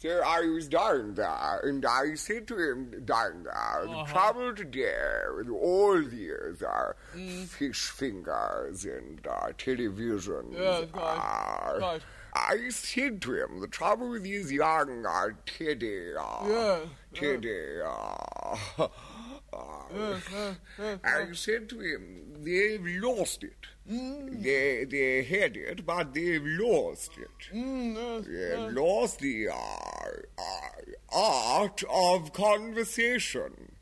So I was down there, and I said to him down there, the trouble today with all these uh, fish fingers and uh, televisions Yes, right, are- right. I said to him, the trouble with these young uh, Teddy, uh, Yeah, Teddy, uh, uh, Yes, yes, yes, I said to him, they've lost it. They, they had it, but they've lost it. Mm, yes, They've lost the uh, uh, art of conversation.